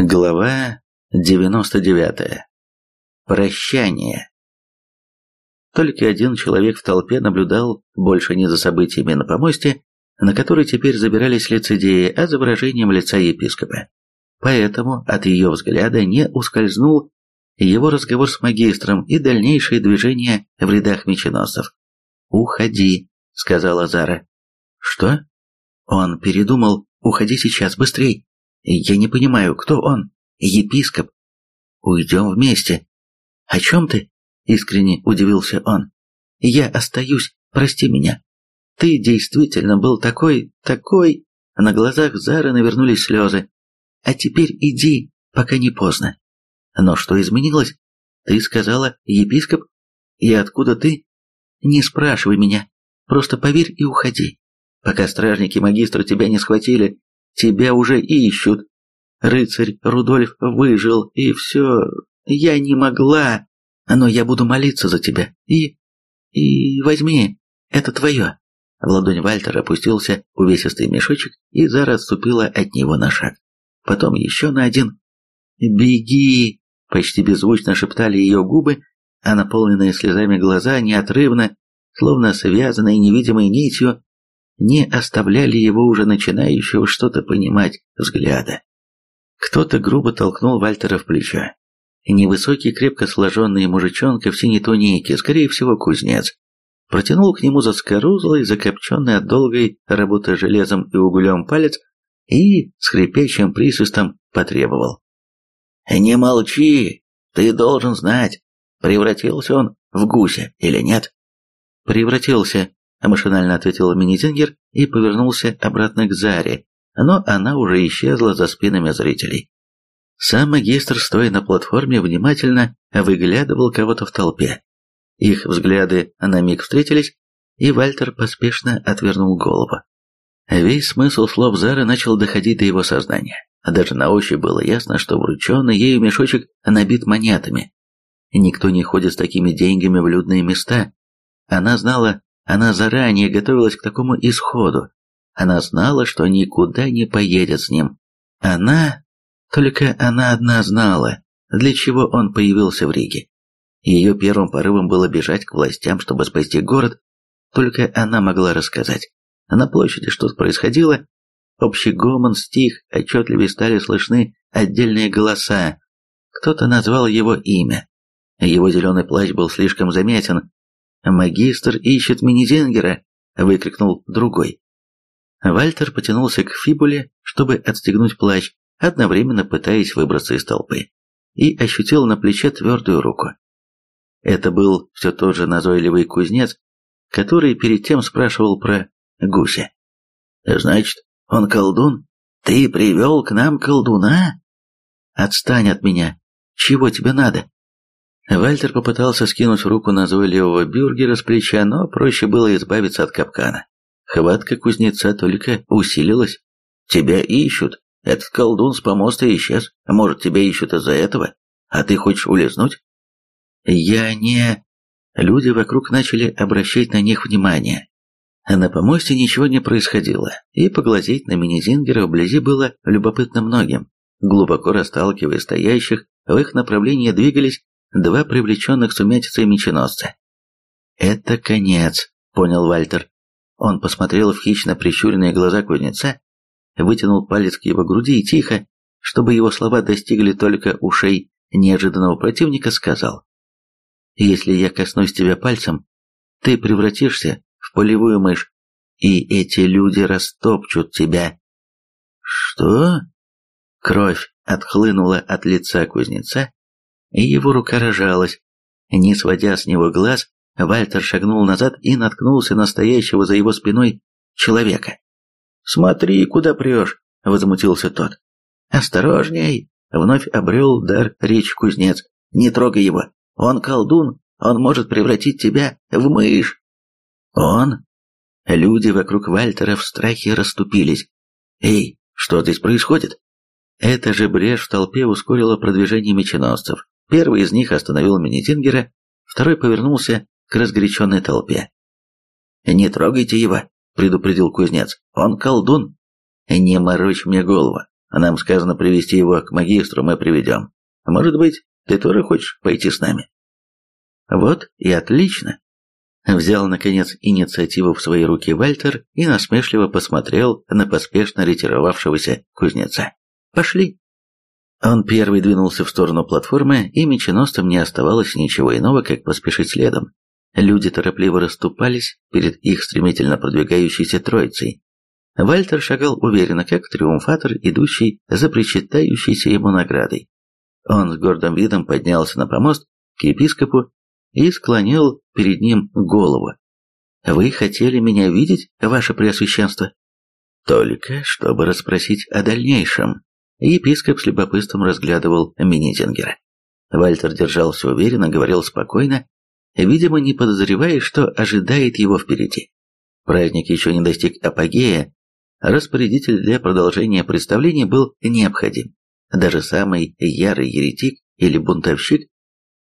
Глава 99. Прощание. Только один человек в толпе наблюдал больше не за событиями на помосте, на который теперь забирались лицедеи, а за выражением лица епископа. Поэтому от ее взгляда не ускользнул его разговор с магистром и дальнейшие движения в рядах меченосцев. «Уходи», — сказала Зара. «Что?» Он передумал. «Уходи сейчас, быстрей!» Я не понимаю, кто он? Епископ? Уйдем вместе. О чем ты? Искренне удивился он. Я остаюсь, прости меня. Ты действительно был такой, такой... На глазах Зары навернулись слезы. А теперь иди, пока не поздно. Но что изменилось? Ты сказала, епископ? И откуда ты? Не спрашивай меня. Просто поверь и уходи. Пока стражники магистра тебя не схватили, Тебя уже ищут. Рыцарь Рудольф выжил, и все. Я не могла, но я буду молиться за тебя. И... и возьми, это твое». В ладонь Вальтера опустился увесистый мешочек, и Зара отступила от него на шаг. Потом еще на один. «Беги!» — почти беззвучно шептали ее губы, а наполненные слезами глаза неотрывно, словно связанные невидимой нитью, не оставляли его уже начинающего что-то понимать взгляда. Кто-то грубо толкнул Вальтера в плечо. Невысокий, крепко сложенный мужичонка в синей тунике, скорее всего, кузнец, протянул к нему заскорузлый, закопченный от долгой работы железом и углем палец и с хрипящим присвистом потребовал. «Не молчи! Ты должен знать, превратился он в гуся или нет?» «Превратился», машинально ответил Минитингер и повернулся обратно к Заре, но она уже исчезла за спинами зрителей. Сам магистр, стоя на платформе, внимательно выглядывал кого-то в толпе. Их взгляды на миг встретились, и Вальтер поспешно отвернул голову. Весь смысл слов Зары начал доходить до его сознания. Даже на ощупь было ясно, что врученный ею мешочек набит монетами. Никто не ходит с такими деньгами в людные места. Она знала, она заранее готовилась к такому исходу. Она знала, что никуда не поедет с ним. Она... Только она одна знала, для чего он появился в Риге. Ее первым порывом было бежать к властям, чтобы спасти город. Только она могла рассказать. На площади что-то происходило. Общий гомон стих, отчетливее стали слышны отдельные голоса. Кто-то назвал его имя. Его зеленый плащ был слишком заметен, «Магистр ищет Минизингера!» — выкрикнул другой. Вальтер потянулся к фибуле, чтобы отстегнуть плащ, одновременно пытаясь выбраться из толпы, и ощутил на плече твердую руку. Это был все тот же назойливый кузнец, который перед тем спрашивал про гуся. «Значит, он колдун? Ты привел к нам колдуна?» «Отстань от меня! Чего тебе надо?» Вальтер попытался скинуть руку назойливого бюргера с плеча, но проще было избавиться от капкана. Хватка кузнеца только усилилась. «Тебя ищут. Этот колдун с помоста исчез. Может, тебя ищут из-за этого? А ты хочешь улизнуть?» «Я не...» Люди вокруг начали обращать на них внимание. На помосте ничего не происходило, и поглазеть на мини-зингера вблизи было любопытно многим. Глубоко расталкивая стоящих, в их направлении двигались два привлеченных сумятицей меченосца. «Это конец», — понял Вальтер. Он посмотрел в хищно прищуренные глаза кузнеца, вытянул палец к его груди и тихо, чтобы его слова достигли только ушей неожиданного противника, сказал. «Если я коснусь тебя пальцем, ты превратишься в полевую мышь, и эти люди растопчут тебя». «Что?» Кровь отхлынула от лица кузнеца, и его рука рожалась. Не сводя с него глаз, Вальтер шагнул назад и наткнулся на стоящего за его спиной человека. «Смотри, куда прешь!» — возмутился тот. «Осторожней!» — вновь обрел дар речь кузнец. «Не трогай его! Он колдун! Он может превратить тебя в мышь!» «Он?» Люди вокруг Вальтера в страхе расступились. «Эй, что здесь происходит?» Эта же брешь в толпе ускорила продвижение меченосцев. Первый из них остановил Минитингера, второй повернулся к разгоряченной толпе. «Не трогайте его», — предупредил кузнец. «Он колдун». «Не морочь мне голову. Нам сказано привести его к магистру, мы приведем. Может быть, ты тоже хочешь пойти с нами?» «Вот и отлично!» Взял, наконец, инициативу в свои руки Вальтер и насмешливо посмотрел на поспешно ретировавшегося кузнеца. «Пошли!» Он первый двинулся в сторону платформы, и меченосцам не оставалось ничего иного, как поспешить следом. Люди торопливо расступались перед их стремительно продвигающейся троицей. Вальтер шагал уверенно, как триумфатор, идущий за причитающейся ему наградой. Он с гордым видом поднялся на помост к епископу и склонил перед ним голову. «Вы хотели меня видеть, ваше преосвященство?» «Только чтобы расспросить о дальнейшем». Епископ с любопытством разглядывал Минитингера. Вальтер держался уверенно, говорил спокойно, видимо, не подозревая, что ожидает его впереди. Праздник еще не достиг апогея, распорядитель для продолжения представления был необходим. Даже самый ярый еретик или бунтовщик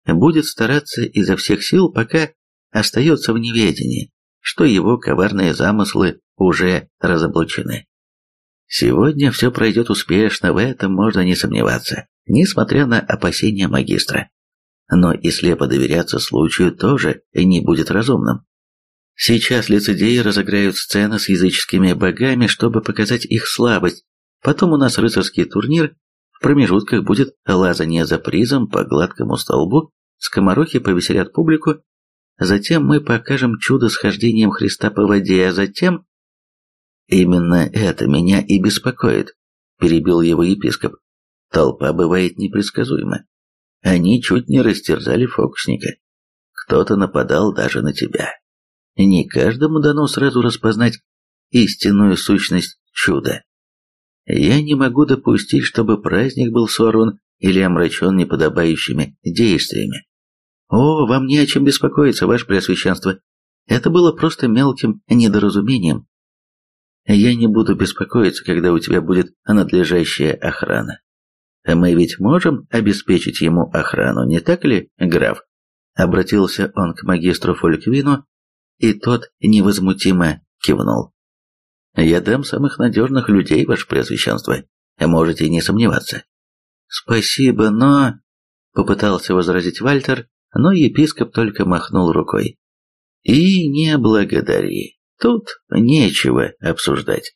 будет стараться изо всех сил, пока остается в неведении, что его коварные замыслы уже разоблачены. Сегодня все пройдет успешно, в этом можно не сомневаться, несмотря на опасения магистра. Но и слепо доверяться случаю тоже не будет разумным. Сейчас лицедеи разыграют сцены с языческими богами, чтобы показать их слабость. Потом у нас рыцарский турнир, в промежутках будет лазание за призом по гладкому столбу, скоморохи повеселят публику, затем мы покажем чудо с хождением Христа по воде, а затем... Именно это меня и беспокоит, перебил его епископ. Толпа бывает непредсказуема. Они чуть не растерзали фокусника. Кто-то нападал даже на тебя. Не каждому дано сразу распознать истинную сущность чуда. Я не могу допустить, чтобы праздник был сорван или омрачен неподобающими действиями. О, вам не о чем беспокоиться, ваше преосвященство. Это было просто мелким недоразумением. Я не буду беспокоиться, когда у тебя будет надлежащая охрана. Мы ведь можем обеспечить ему охрану, не так ли, граф? Обратился он к магистру Фольквину, и тот невозмутимо кивнул. «Я дам самых надежных людей, ваше преосвященство, можете не сомневаться». «Спасибо, но...» — попытался возразить Вальтер, но епископ только махнул рукой. «И не благодари, тут нечего обсуждать».